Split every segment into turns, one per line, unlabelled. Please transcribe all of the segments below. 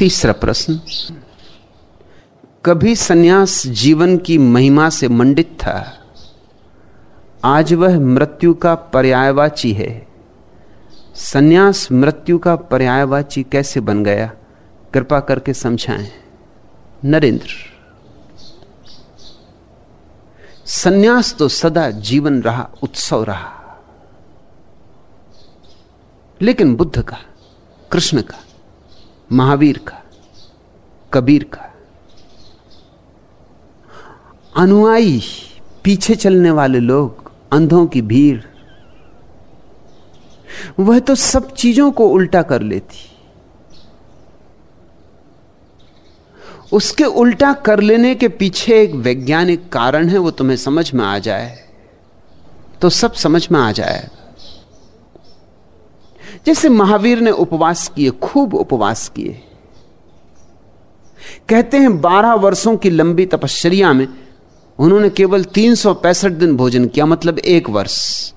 तीसरा प्रश्न, कभी सन्यास जीवन की महिमा से मंडित था? आज वह मृत्यु का पर्यायवाची है। सन्यास मृत्यु का पर्यायवाची कैसे बन गया? कृपा करके समझाएँ। नरेंद्र, सन्यास तो सदा जीवन रहा, उत्सव रहा। लेकिन बुद्ध का, कृष्ण का, महावीर का कबीर का। अनुयायी, पीछे चलने वाले लोग, अंधों की भीड़, वह तो सब चीज़ों को उल्टा कर लेती। उसके उल्टा कर लेने के पीछे एक वैज्ञानिक कारण है, वो तुम्हें समझ में आ जाए। तो सब समझ में आ जाएगा जैसे महावीर ने उपवास किए, खूब उपवास किए। कहते हैं बारह वर्षों की लंबी तपश्चर्या में उन्होंने केवल तीन सौ पैंसठ दिन भोजन किया मतलब एक वर्ष।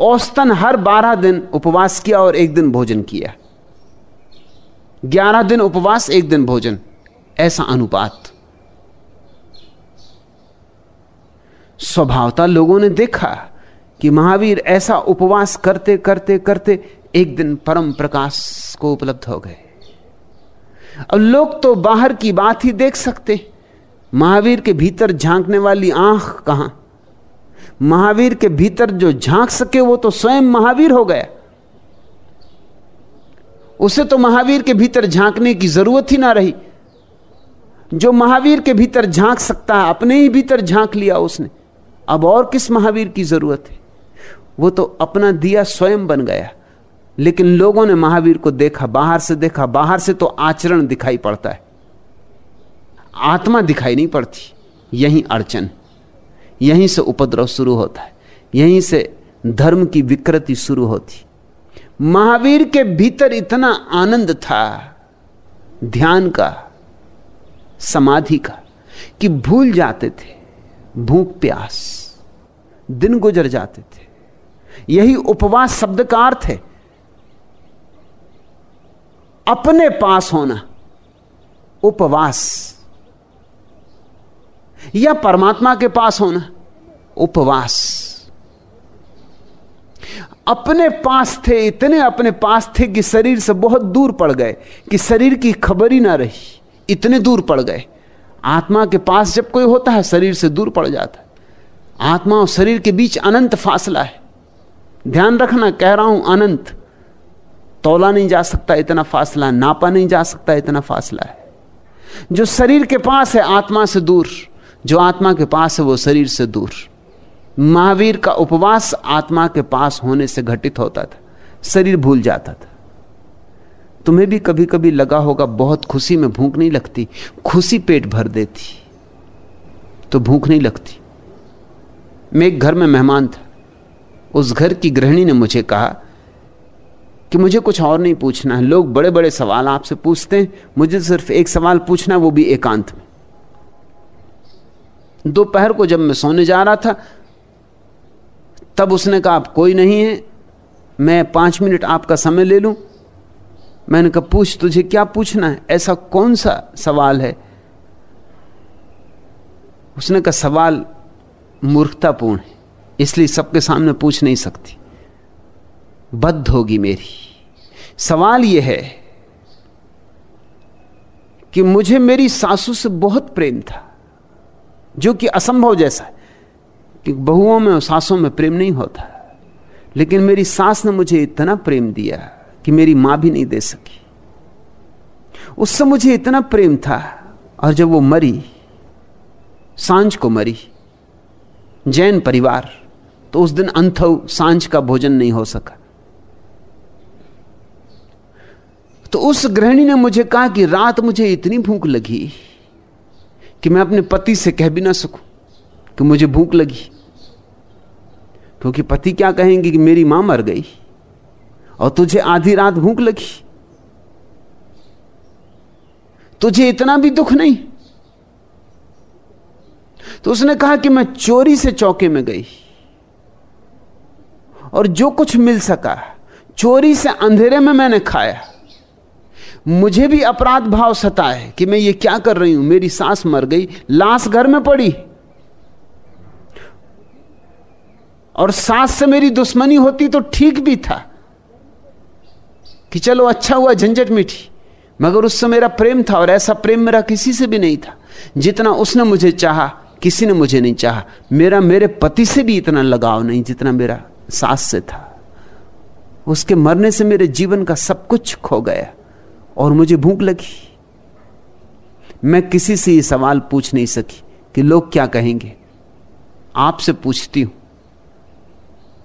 औस्तन हर बारह दिन उपवास किया और एक दिन भोजन किया। ग्यारह दिन उपवास, एक दिन भोजन। ऐसा अनुपात। स्वभावता लोगों ने देखा कि महावीर ऐसा उपवास करते करते करते एक दिन परम प्रकाश को उपलब्ध हो गए। अब लोग तो बाहर की बात ही देख सकते। महावीर के भीतर झांकने वाली आँख कहाँ? महावीर के भीतर जो झाँक सके वो तो स्वयं महावीर हो गया। उसे तो महावीर के भीतर झांकने की ज़रूरत ही ना रही। जो महावीर के भीतर झाँक सकता है, अपने ही भीतर झाँक लिया उसने। अब और किस महावीर की ज़रूरत है? वो तो अपना दिया स्वयं बन गया। लेकिन लोगों ने महावीर को देखा, बाहर से देखा, बाहर से तो आचरण दिखाई पड़ता है। आत्मा दिखाई नहीं पड़ती, यही अड़चन। यहीं से उपद्रव शुरू होता है, यहीं से धर्म की विकृति शुरू होती। महावीर के भीतर इतना आनंद था, ध्यान का, समाधि का, कि भूल जाते थे, भूख प्यास, दिन गुजर जाते थे। यही उपवास शब्द का अर्थ है। अपने पास होना। उपवास। या परमात्मा के पास होना। उपवास। अपने पास थे, इतने अपने पास थे कि शरीर से बहुत दूर पड़ गए कि शरीर की खबर ही ना रही। इतने दूर पड़ गए। आत्मा के पास जब कोई होता है, शरीर से दूर पड़ जाता है। आत्मा और शरीर के बीच अनंत फासला है। ध्यान रखना, कह रहा हूँ, अनंत। तोला नहीं जा सकता, इतना फासला, नापा नहीं जा सकता, इतना फासला है। जो शरीर के पास है, आत्मा से दूर, जो आत्मा के पास है, वो शरीर से दूर। महावीर का उपवास आत्मा के पास होने से घटित होता था, शरीर भूल जाता था। तुम्हें भी कभी कभी लगा होगा, बहुत खुशी में भूख नहीं लगती, खुशी पेट भर देती तो भूख नहीं लगती। मैं एक घर में मेहमान था, उस घर की गृहिणी ने मुझे कहा कि मुझे कुछ और नहीं पूछना है। लोग बड़े बड़े सवाल आपसे पूछते हैं। मुझे सिर्फ़ एक सवाल पूछना वो भी एकांत। में दोपहर को जब मैं सोने जा रहा था, तब उसने कहा, आप कोई नहीं है, मैं पाँच मिनट आपका समय ले लूँ। मैंने कहा, पूछ, तुझे क्या पूछना है? ऐसा कौन सा सवाल है? उसने कहा, सवाल मूर्खतापूर्ण है, इसलिए सबके सामने पूछ नहीं सकती। बद्ध होगी मेरी। सवाल यह है कि मुझे मेरी सासू से बहुत प्रेम था, जो कि असंभव जैसा है, कि बहुओं में और सासों में प्रेम नहीं होता। लेकिन मेरी सास ने मुझे इतना प्रेम दिया कि मेरी माँ भी नहीं दे सकी। उससे मुझे इतना प्रेम था, और जब वो मरी, साँझ को मरी, जैन परिवार तो उस दिन अंथव साँझ का भोजन नहीं हो सका। तो उस गृहिणी ने मुझे कहा कि रात मुझे इतनी भूख लगी कि मैं अपने पति से कह भी ना सकूँ कि मुझे भूख लगी। क्योंकि तो पति क्या कहेंगे कि मेरी माँ मर गई और तुझे आधी रात भूख लगी। तुझे इतना भी दुख नहीं। तो उसने कहा कि मैं चोरी से चौके में गई और जो कुछ मिल सका, चोरी से अंधेरे में मैंने खाया। मुझे भी अपराध भाव सता है कि मैं ये क्या कर रही हूँ? मेरी सांस मर गई, लाश घर में पड़ी। और सांस से मेरी दुश्मनी होती तो ठीक भी था कि चलो अच्छा हुआ झंझट मिठी, मगर उससे मेरा प्रेम था और ऐसा प्रेम मेरा किसी से भी नहीं था। जितना उसने मुझे चाहा, किसी ने मुझे नहीं चाहा। मेरा मेरे पति से भी इतना लगाव नहीं जितना मेरा सास से था। उसके मरने से मेरे जीवन का सब कुछ खो गया। और मुझे भूख लगी। मैं किसी से ये सवाल पूछ नहीं सकी कि लोग क्या कहेंगे। आपसे पूछती हूँ।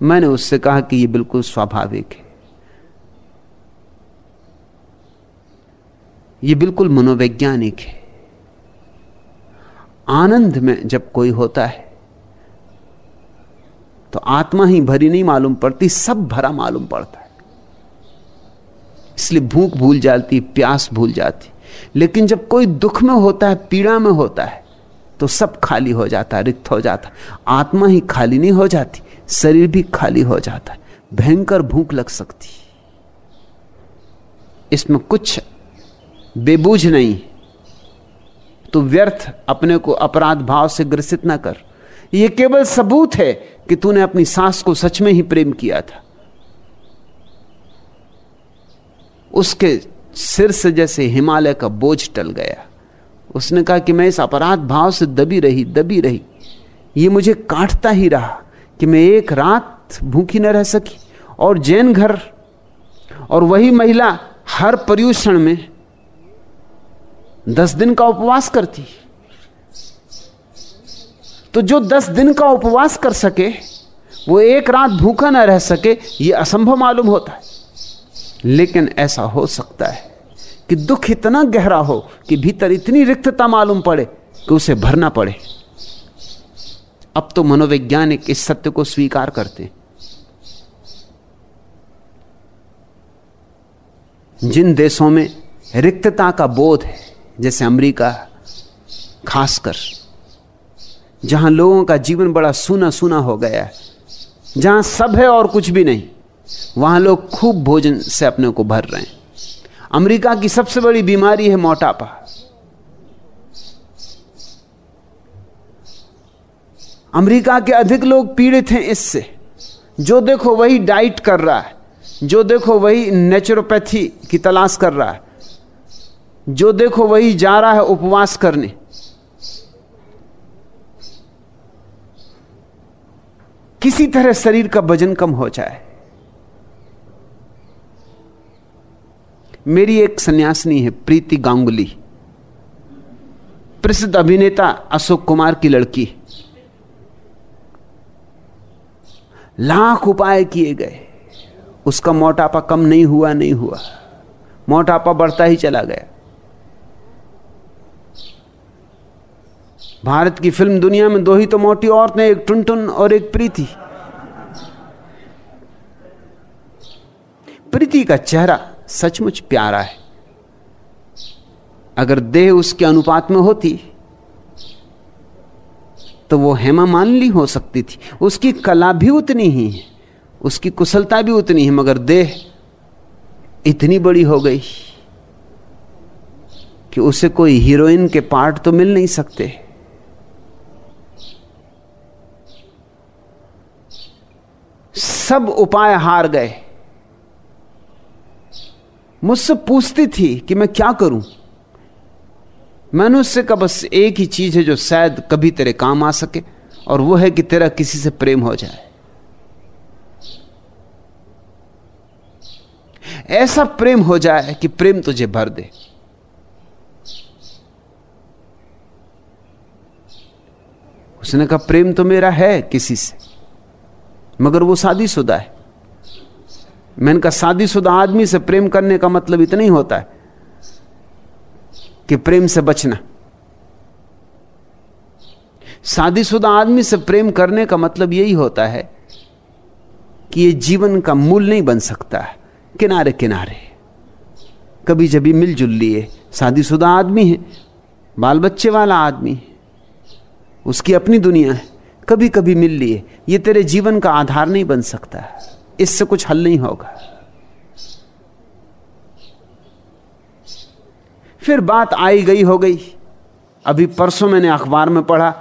मैंने उससे कहा कि यह बिल्कुल स्वाभाविक है। यह बिल्कुल मनोवैज्ञानिक है। आनंद में जब कोई होता है तो आत्मा ही भरी नहीं मालूम पड़ती, सब भरा मालूम पड़ता है। इसलिए भूख भूल जाती, प्यास भूल जाती। लेकिन जब कोई दुख में होता है, पीड़ा में होता है तो सब खाली हो जाता है, रिक्त हो जाता आत्मा ही खाली नहीं हो जाती, शरीर भी खाली हो जाता है। भयंकर भूख लग सकती। इसमें कुछ बेबूझ नहीं। तो व्यर्थ अपने को अपराध भाव से ग्रसित ना कर। यह केवल सबूत है कि तूने अपनी सांस को सच में ही प्रेम किया था। उसके सिर से जैसे हिमालय का बोझ टल गया। उसने कहा कि मैं इस अपराध भाव से दबी रही दबी रही। ये मुझे काटता ही रहा कि मैं एक रात भूखी न रह सकी। और जैन घर और वही महिला हर पर्यूषण में दस दिन का उपवास करती। तो जो दस दिन का उपवास कर सके, वो एक रात भूखा ना रह सके, ये असंभव मालूम होता है। लेकिन ऐसा हो सकता है कि दुख इतना गहरा हो कि भीतर इतनी रिक्तता मालूम पड़े कि उसे भरना पड़े। अब तो मनोवैज्ञानिक इस सत्य को स्वीकार करते जिन देशों में रिक्तता का बोध है, जैसे अमेरिका, खासकर, जहाँ लोगों का जीवन बड़ा सूना सूना हो गया है, जहाँ सब है और कुछ भी नहीं वहाँ लोग खूब भोजन से अपने को भर रहे हैं। अमेरिका की सबसे बड़ी बीमारी है मोटापा। अमेरिका के अधिक लोग पीड़ित हैं इससे। जो देखो वही डाइट कर रहा है, जो देखो वही नेचुरोपैथी की तलाश कर रहा है, जो देखो वही जा रहा है उपवास करने। किसी तरह शरीर का वज़न कम हो जाए। मेरी एक सन्यासिनी है, प्रीति गांगुली। प्रसिद्ध अभिनेता अशोक कुमार की लड़की। लाख उपाय किए गए। उसका मोटापा कम नहीं हुआ नहीं हुआ। मोटापा बढ़ता ही चला गया। भारत की फ़िल्म दुनिया में दो ही तो मोटी औरतें एक टुनटुन और एक प्रीति। प्रीति का चेहरा सचमुच प्यारा है। अगर देह उसके अनुपात में होती तो वो हेमा मानली हो सकती थी। उसकी कला भी उतनी ही है, उसकी कुशलता भी उतनी है, मगर देह इतनी बड़ी हो गई कि उसे कोई हीरोइन के पार्ट तो मिल नहीं सकते। सब उपाय हार गए। मुझसे पूछती थी कि मैं क्या करूँ। मैंने उससे कहा, बस एक ही चीज़ है जो शायद कभी तेरे काम आ सके, और वो है कि तेरा किसी से प्रेम हो जाए। ऐसा प्रेम हो जाए कि प्रेम तुझे भर दे। उसने कहा, प्रेम तो मेरा है किसी से, मगर वो शादीशुदा है। मैंने कहा शादीशुदा आदमी से प्रेम करने का मतलब इतना ही होता है कि प्रेम से बचना। शादीशुदा आदमी से प्रेम करने का मतलब यही होता है कि ये जीवन का मूल नहीं बन सकता। है किनारे किनारे कभी जभी मिलजुल लिए, शादीशुदा आदमी है बाल बच्चे वाला आदमी है, उसकी अपनी दुनिया है कभी कभी मिल लिए, ये तेरे जीवन का आधार नहीं बन सकता। इससे कुछ हल नहीं होगा। फिर बात आई गई, हो गई। अभी परसों मैंने अखबार में पढ़ा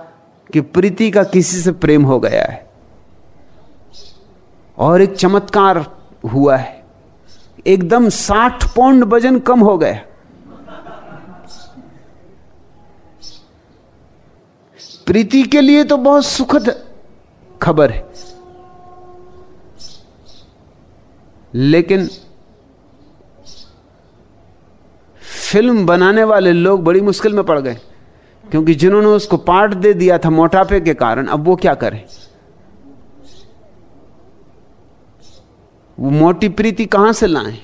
कि प्रीति का किसी से प्रेम हो गया है। और एक चमत्कार हुआ है। एकदम साठ पौंड वज़न कम हो गया। प्रीति के लिए तो बहुत सुखद खबर है। लेकिन फ़िल्म बनाने वाले लोग बड़ी मुश्किल में पड़ गए, क्योंकि जिन्होंने उसको पार्ट दे दिया था मोटापे के कारण, अब वो क्या करें? वो मोटी प्रीति कहाँ से लाएँ?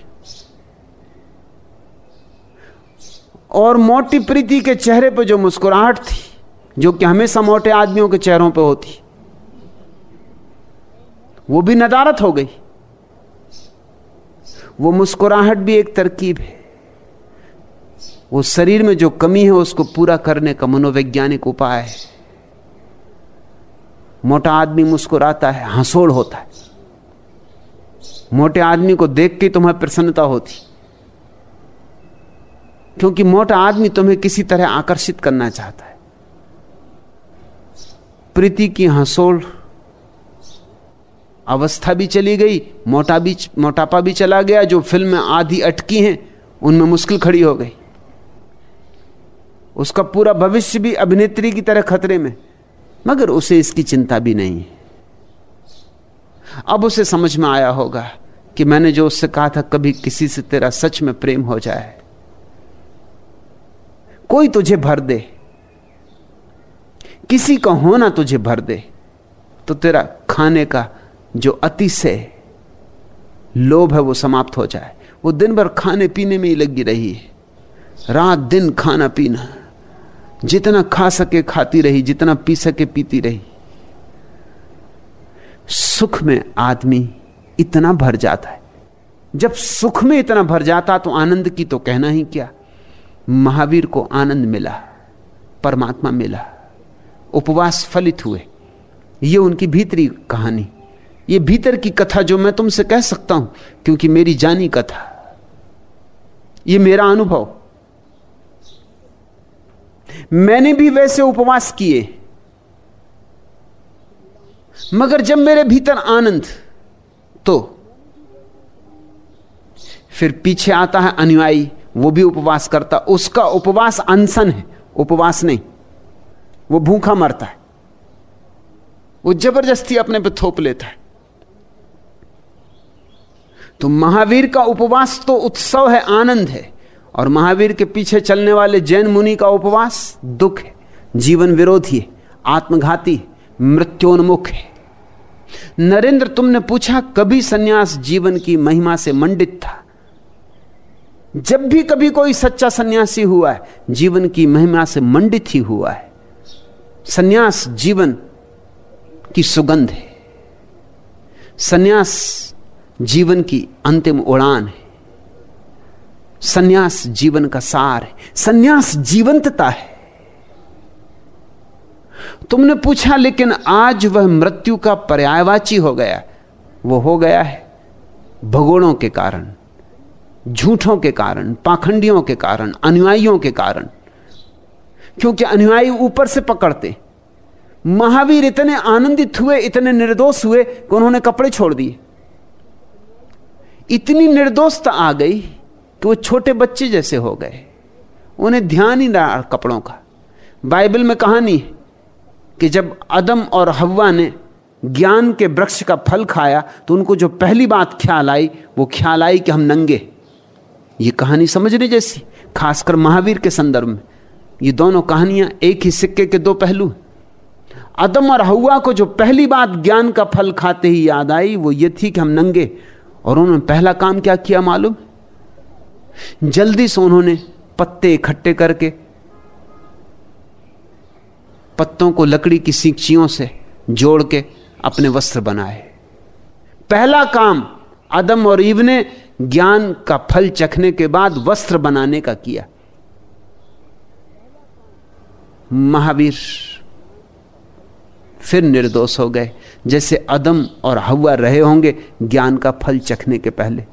और मोटी प्रीति के चेहरे पर जो मुस्कुराहट थी, जो कि हमेशा मोटे आदमियों के चेहरों पर होती, वो भी नदारत हो गई। वो मुस्कुराहट भी एक तरकीब है। वो शरीर में जो कमी है, उसको पूरा करने का मनोवैज्ञानिक उपाय है। मोटा आदमी मुस्कुराता है, हंसोड़ होता है। मोटे आदमी को देख के तुम्हें प्रसन्नता होती। क्योंकि मोटा आदमी तुम्हें किसी तरह आकर्षित करना चाहता है। प्रीति की हंसोड़ अवस्था भी चली गई, मोटा भी, मोटापा भी चला गया, जो फ़िल्म आधी अटकी हैं, उनमें मुश्किल खड़ी हो गई। उसका पूरा भविष्य भी अभिनेत्री की तरह खतरे में, मगर उसे इसकी चिंता भी नहीं अब उसे समझ में आया होगा कि मैंने जो उससे कहा था, कभी किसी से तेरा सच में प्रेम हो जाए। कोई तुझे भर दे। किसी का होना तुझे भर दे। तो तेरा खाने का जो अतिशय लोभ है वो समाप्त हो जाए। वो दिन भर खाने पीने में ही लगी रही है। रात दिन खाना पीना। जितना खा सके खाती रही, जितना पी सके पीती रही। सुख में आदमी इतना भर जाता है। जब सुख में इतना भर जाता तो आनंद की तो कहना ही क्या? महावीर को आनंद मिला, परमात्मा मिला, उपवास फलित हुए। ये उनकी भीतरी कहानी। ये भीतर की कथा जो मैं तुमसे कह सकता हूँ, क्योंकि मेरी जानी कथा। ये मेरा अनुभव। मैंने भी वैसे उपवास किए, मगर जब मेरे भीतर आनंद तो फिर पीछे आता है अनुयायी, वो भी उपवास करता। उसका उपवास अनशन है, उपवास नहीं। वो भूखा मरता है। वो ज़बरदस्ती अपने पे थोप लेता है। तो महावीर का उपवास तो उत्सव है, आनंद है। और महावीर के पीछे चलने वाले जैन मुनि का उपवास दुख है, जीवन विरोधी है, आत्मघाती मृत्योन्मुख है। नरेंद्र, तुमने पूछा कभी सन्यास जीवन की महिमा से मंडित था? जब भी कभी कोई सच्चा सन्यासी हुआ है, जीवन की महिमा से मंडित ही हुआ है। सन्यास जीवन की सुगंध है। सन्यास जीवन की अंतिम उड़ान है। सन्यास जीवन का सार है। सन्यास जीवंतता है। तुमने पूछा, लेकिन आज वह मृत्यु का पर्यायवाची हो गया। वो हो गया है भगोड़ों के कारण, झूठों के कारण, पाखंडियों के कारण, अनुयायियों के कारण। क्योंकि अनुयायी ऊपर से पकड़ते। महावीर इतने आनंदित हुए, इतने निर्दोष हुए कि उन्होंने कपड़े छोड़ दिए। इतनी निर्दोषता आ गई कि वो छोटे बच्चे जैसे हो गए। उन्हें ध्यान ही रहा कपड़ों का। बाइबल में कहानी है कि जब अदम और हवा ने ज्ञान के वृक्ष का फल खाया तो उनको जो पहली बात ख्याल आई, वो ख्याल आई कि हम नंगे। ये कहानी समझने जैसी, खासकर महावीर के संदर्भ में। ये दोनों कहानियाँ एक ही सिक्के के दो पहलू अदम और हवा को जो पहली बात ज्ञान का फल खाते ही याद आई, वो ये थी कि हम नंगे। और उन्होंने पहला काम क्या किया मालूम? जल्दी से उन्होंने पत्ते इकट्ठे करके पत्तों को लकड़ी की सींचियों से जोड़ के अपने वस्त्र बनाए। पहला काम आदम और ईव ने ज्ञान का फल चखने के बाद वस्त्र बनाने का किया। महावीर फिर निर्दोष हो गए। जैसे अदम और हवा रहे होंगे, ज्ञान का फल चखने के पहले।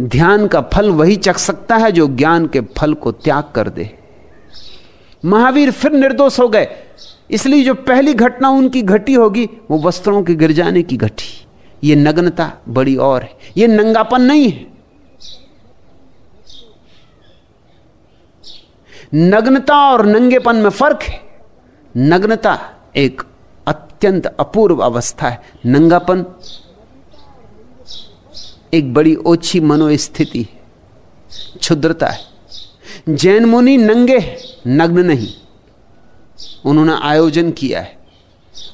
ध्यान का फल वही चख सकता है जो ज्ञान के फल को त्याग कर दे। महावीर फिर निर्दोष हो गए। इसलिए जो पहली घटना उनकी घटी होगी, वो वस्त्रों के गिर जाने की घटी। ये नग्नता बड़ी और है। ये नंगापन नहीं है। नग्नता और नंगेपन में फ़र्क है। नग्नता एक अत्यंत अपूर्व अवस्था है। नंगापन एक बड़ी ओछी मनोस्थिति क्षुद्रता है। जैन मुनि नंगे नग्न नहीं। उन्होंने आयोजन किया है।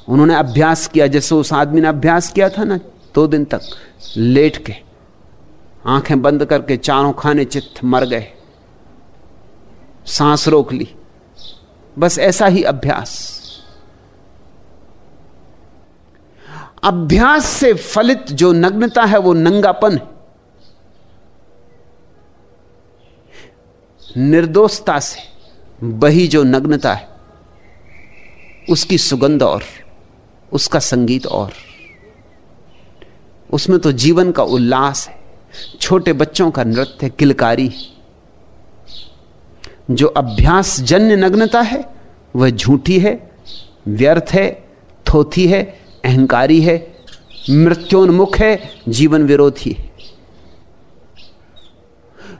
उन्होंने अभ्यास किया। जैसे उस आदमी ने अभ्यास किया था ना, दो दिन तक, लेट के। आँखें बंद करके चारों खाने चित्त मर गए। सांस रोक ली। बस ऐसा ही अभ्यास। अभ्यास से फलित जो नग्नता है, वो नंगापन है। निर्दोषता से बही जो नग्नता है, उसकी सुगंध और, उसका संगीत और। उसमें तो जीवन का उल्लास है, छोटे बच्चों का नृत्य किलकारी जो अभ्यास जन्य नग्नता है, वह झूठी है, व्यर्थ है, थोथी है अहंकारी है, मृत्योन्मुख है, जीवन विरोधी है।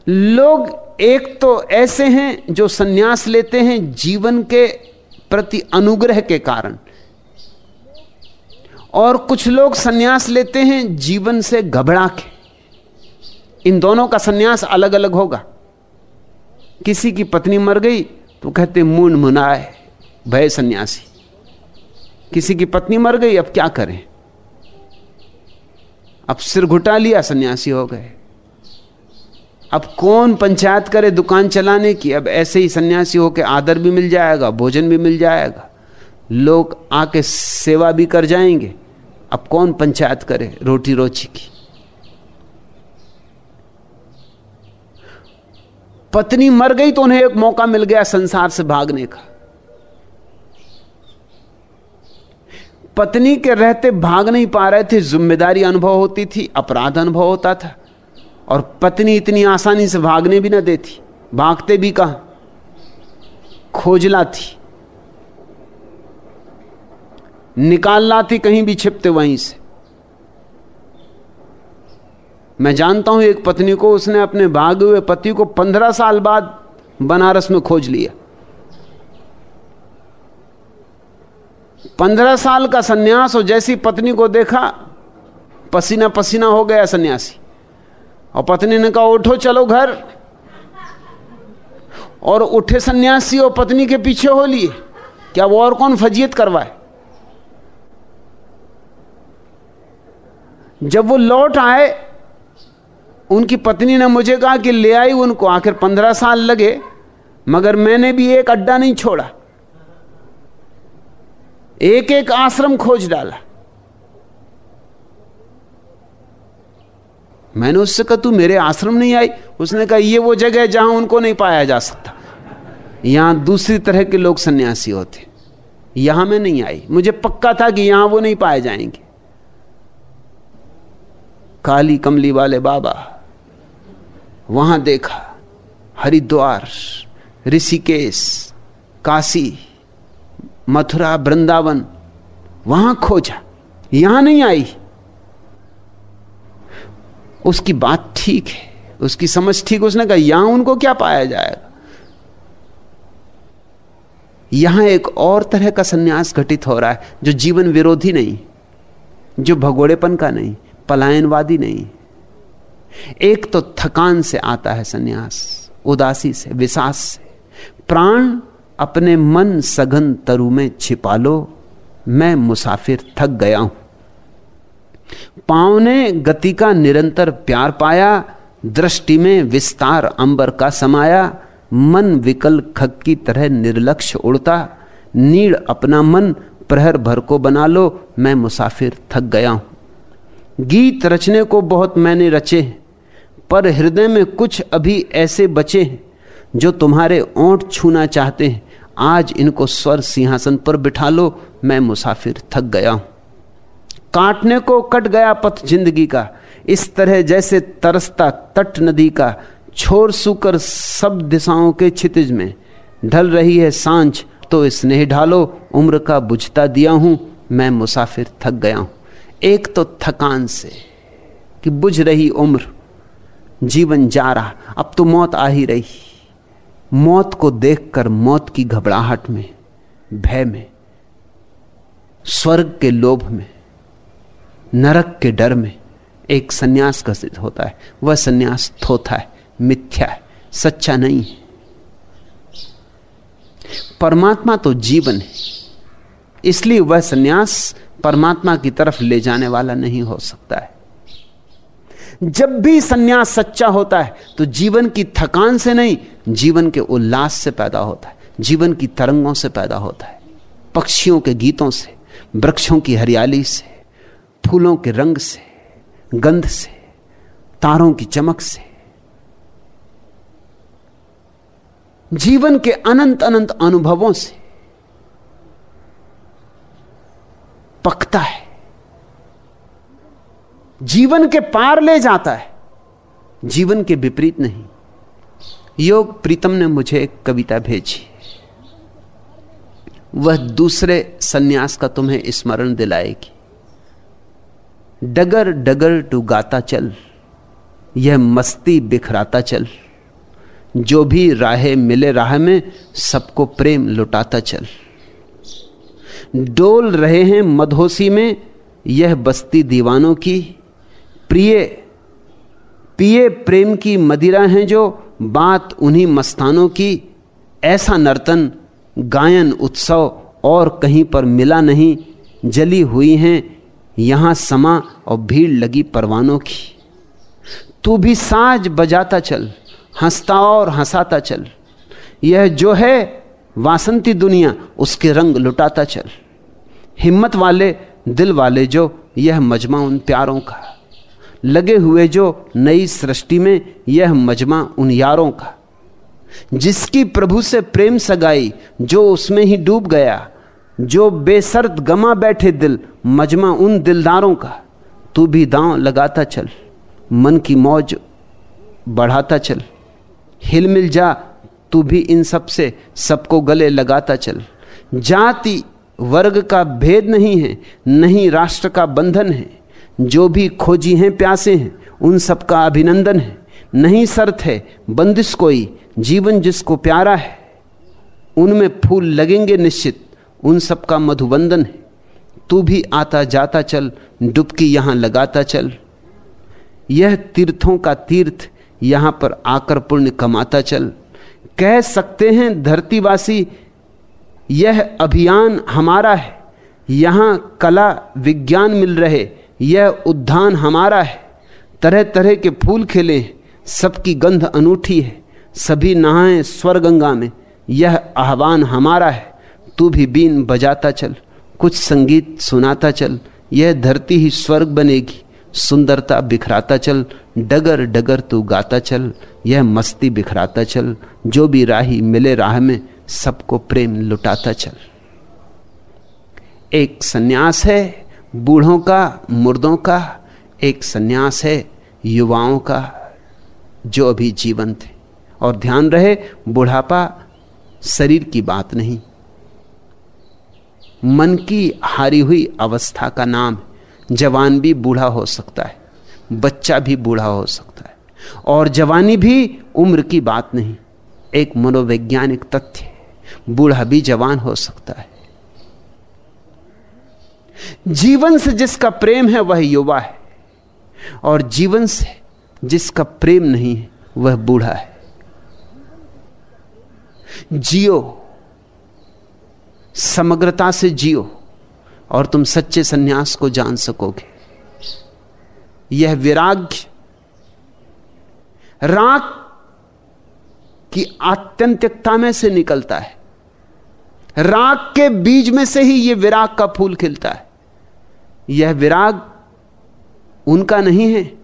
लोग एक तो ऐसे हैं जो सन्यास लेते हैं जीवन के प्रति अनुग्रह के कारण। और कुछ लोग सन्यास लेते हैं जीवन से घबरा के। इन दोनों का सन्यास अलग अलग होगा। किसी की पत्नी मर गई तो कहते, मून मुनाए, भय सन्यासी। किसी की पत्नी मर गई, अब क्या करें? अब सिर घुटा लिया, सन्यासी हो गए। अब कौन पंचायत करे दुकान चलाने की? अब ऐसे ही सन्यासी होकर आदर भी मिल जाएगा, भोजन भी मिल जाएगा। लोग आके सेवा भी कर जाएँगे। अब कौन पंचायत करे रोटी रोची की? पत्नी मर गई तो उन्हें एक मौका मिल गया संसार से भागने का। पत्नी के रहते भाग नहीं पा रहे थे, ज़िम्मेदारी अनुभव होती थी, अपराध अनुभव होता था। और पत्नी इतनी आसानी से भागने भी ना देती, भागते भी कहा? खोजला थी निकाल लाती कहीं भी छिपते वहीं से। मैं जानता हूँ एक पत्नी को उसने अपने भागे हुए पति को पंद्रह साल बाद बनारस में खोज लिया। पंद्रह साल का सन्यास और जैसी पत्नी को देखा, पसीना पसीना हो गया सन्यासी। और पत्नी ने कहा, उठो, चलो घर। और उठे सन्यासी और पत्नी के पीछे हो लिए। क्या वो और कौन फजीयत करवाए? जब वो लौट आए, उनकी पत्नी ने मुझे कहा कि ले आई उनको। आखिर पंद्रह साल लगे, मगर मैंने भी एक अड्डा नहीं छोड़ा। एक एक आश्रम खोज डाला। मैंने उससे कहा, तू मेरे आश्रम नहीं आई? उसने कहा, ये वो जगह है जहाँ उनको नहीं पाया जा सकता। यहाँ दूसरी तरह के लोग सन्यासी होते। यहाँ मैं नहीं आई। मुझे पक्का था कि यहाँ वो नहीं पाए जाएँगे। काली कमली वाले बाबा, वहाँ देखा हरिद्वार, ऋषिकेश, काशी मथुरा, वृंदावन, वहाँ खोजा। यहाँ नहीं आई। उसकी बात ठीक है। उसकी समझ ठीक उसने कहा, यहाँ उनको क्या पाया जाएगा? यहाँ एक और तरह का सन्यास घटित हो रहा है, जो जीवन विरोधी नहीं, जो भगोड़ेपन का नहीं, पलायनवादी नहीं। एक तो थकान से आता है सन्यास, उदासी से विशास से। प्राण अपने मन सघन तरु में छिपा लो, मैं मुसाफिर थक गया हूँ। पाँव ने गति का निरंतर प्यार पाया, दृष्टि में विस्तार अंबर का समाया, मन विकल खग की तरह निर्लक्ष्य उड़ता, नीड़ अपना मन प्रहर भर को बना लो, मैं मुसाफिर थक गया हूँ। गीत रचने को बहुत मैंने रचे पर हृदय में कुछ अभी ऐसे बचे हैं, जो तुम्हारे ओंठ छूना चाहते हैं। आज इनको स्वर सिंहासन पर बिठा लो, मैं मुसाफिर थक गया हूँ। काटने को कट गया पथ ज़िंदगी का, इस तरह जैसे तरसता तट नदी का, छोर सुकर सब दिशाओं के छितिज में। ढल रही है साँझ तो स्नेह ढालो, उम्र का बुझता दिया हूँ, मैं मुसाफिर थक गया हूँ। एक तो थकान से कि बुझ रही उम्र, जीवन जा रहा, अब तो मौत आ ही रही। मौत को देखकर मौत की घबराहट में, भय में, स्वर्ग के लोभ में, नरक के डर में एक सन्यास का सिद्ध होता है। वह सन्यास थोथा है, मिथ्या है, सच्चा नहीं है। परमात्मा तो जीवन है, इसलिए वह सन्यास परमात्मा की तरफ़ ले जाने वाला नहीं हो सकता है। जब भी सन्यास सच्चा होता है तो जीवन की थकान से नहीं, जीवन के उल्लास से पैदा होता है। जीवन की तरंगों से पैदा होता है। पक्षियों के गीतों से, वृक्षों की हरियाली से, फूलों के रंग से, गंध से, तारों की चमक से। जीवन के अनंत अनंत अनुभवों से पकता है। जीवन के पार ले जाता है। जीवन के विपरीत नहीं। योग प्रीतम ने मुझे एक कविता भेजी। वह दूसरे सन्यास का तुम्हें स्मरण दिलाएगी। डगर डगर टू गाता चल, यह मस्ती बिखराता चल। जो भी राहे मिले राह में, सबको प्रेम लुटाता चल। डोल रहे हैं मधोसी में, यह बस्ती दीवानों की प्रिय पिए प्रेम की मदिरा हैं जो बात उन्हीं मस्तानों की, ऐसा नर्तन, गायन, उत्सव और कहीं पर मिला नहीं, जली हुई हैं, यहाँ समा और भीड़ लगी परवानों की। तू भी साज बजाता चल, हंसता और हंसाता चल, यह जो है वासंती दुनिया, उसके रंग लुटाता चल। हिम्मत वाले, दिल वाले जो, यह मजमा उन प्यारों का। लगे हुए जो नई सृष्टि में यह मजमा उन यारों का। जिसकी प्रभु से प्रेम सगाई, जो उसमें ही डूब गया, जो बेसर्त गमा बैठे दिल, मजमा उन दिलदारों का। तू भी दांव लगाता चल, मन की मौज बढ़ाता चल, हिल मिल जा, तू भी इन सबसे सबको गले लगाता चल। जाति, वर्ग का भेद नहीं है, नहीं राष्ट्र का बंधन है। जो भी खोजी हैं, प्यासे हैं, उन सबका अभिनंदन है। नहीं शर्त है, बंदिश कोई, जीवन जिसको प्यारा है, उनमें फूल लगेंगे निश्चित, उन सबका मधुबंधन है। तू भी आता जाता चल, डुबकी यहाँ लगाता चल। यह तीर्थों का तीर्थ, यहाँ पर आकर पुण्य कमाता चल। कह सकते हैं, धरतीवासी, यह अभियान हमारा है। यहाँ कला विज्ञान मिल रहे यह उद्यान हमारा है। तरह तरह के फूल खिले सबकी गंध अनूठी है। सभी नहाए स्वर गंगा में। यह आह्वान हमारा है। तू भी बीन बजाता चल। कुछ संगीत सुनाता चल। यह धरती ही स्वर्ग बनेगी। सुंदरता बिखराता चल। डगर डगर तू गाता चल। यह मस्ती बिखराता चल। जो भी राही मिले राह में, सबको प्रेम लुटाता चल। एक सन्यास है। बूढ़ों का, मुर्दों का एक सन्यास है, युवाओं का जो अभी जीवंत है। और ध्यान रहे, बुढ़ापा शरीर की बात नहीं। मन की हारी हुई अवस्था का नाम है। जवान भी बूढ़ा हो सकता है, बच्चा भी बूढ़ा हो सकता है। और जवानी भी उम्र की बात नहीं, एक मनोवैज्ञानिक तथ्य बूढ़ा भी जवान हो सकता है। जीवन से जिसका प्रेम है, वह युवा है। और जीवन से जिसका प्रेम नहीं है, वह बूढ़ा है। जियो। समग्रता से जियो, और तुम सच्चे सन्यास को जान सकोगे। यह विराग्य राग की आत्यंतिकता में से निकलता है। राग के बीज में से ही यह विराग का फूल खिलता है। यह विराग उनका नहीं है,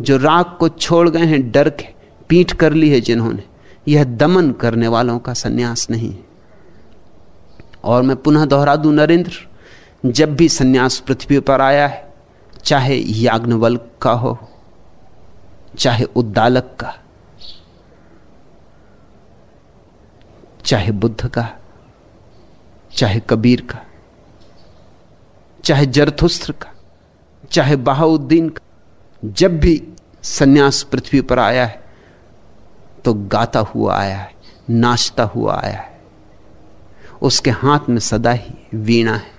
जो राग को छोड़ गए हैं, डर के, पीठ कर ली है जिन्होंने। यह दमन करने वालों का सन्यास नहीं है। और मैं पुनः दोहरा दूँ, नरेंद्र, जब भी सन्यास पृथ्वी पर आया है, चाहे याग्नवल्क का हो, चाहे उद्दालक का, चाहे बुद्ध का, चाहे कबीर का चाहे जरथुस्त्र का, चाहे बहाउद्दीन का, जब भी सन्यास पृथ्वी पर आया है तो गाता हुआ आया है, नाचता हुआ आया है। उसके हाथ में सदा ही वीणा है।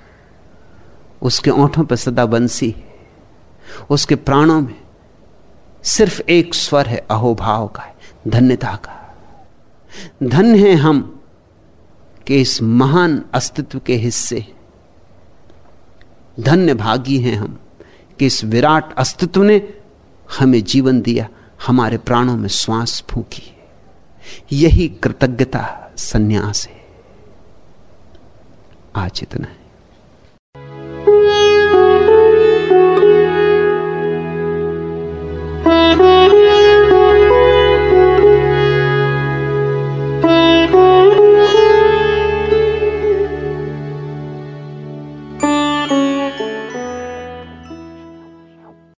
उसके ओंठों पर सदा बंसी है। उसके प्राणों में सिर्फ़ एक स्वर है, अहोभाव का है, धन्यता का। धन्य है हम कि इस महान अस्तित्व के हिस्से धन्य भागी हैं हम कि इस विराट अस्तित्व ने हमें जीवन दिया, हमारे प्राणों में श्वास फूकी यही कृतज्ञता संन्यास है। आज इतना है।